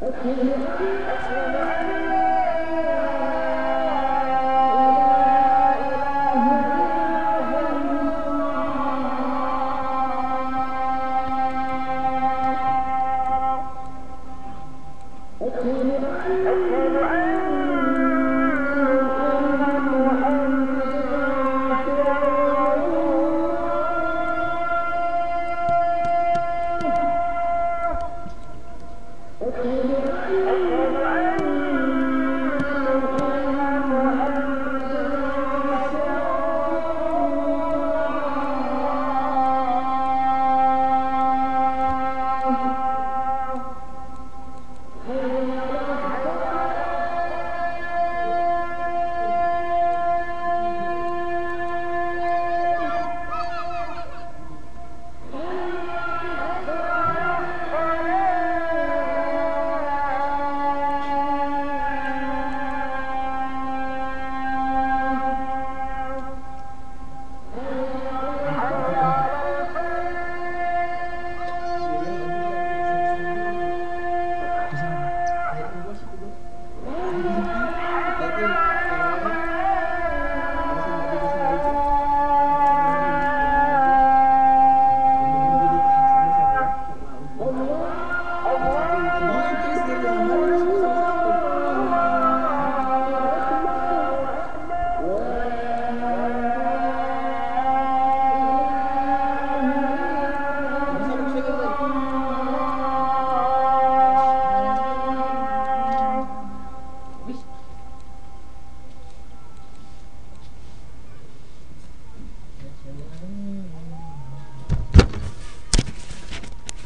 Thank.